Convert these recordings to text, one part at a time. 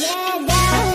Yeah,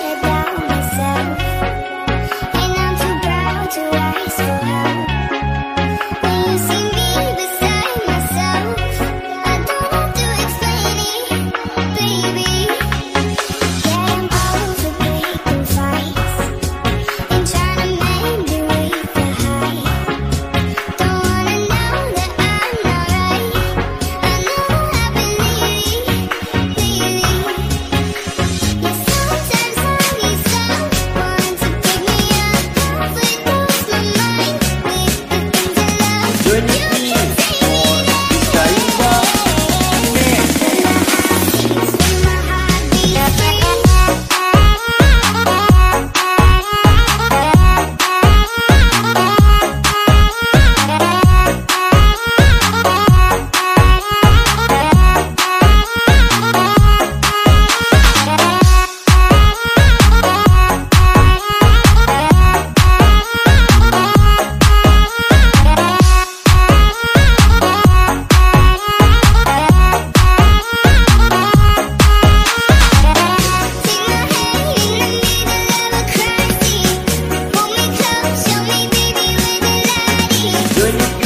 doing it.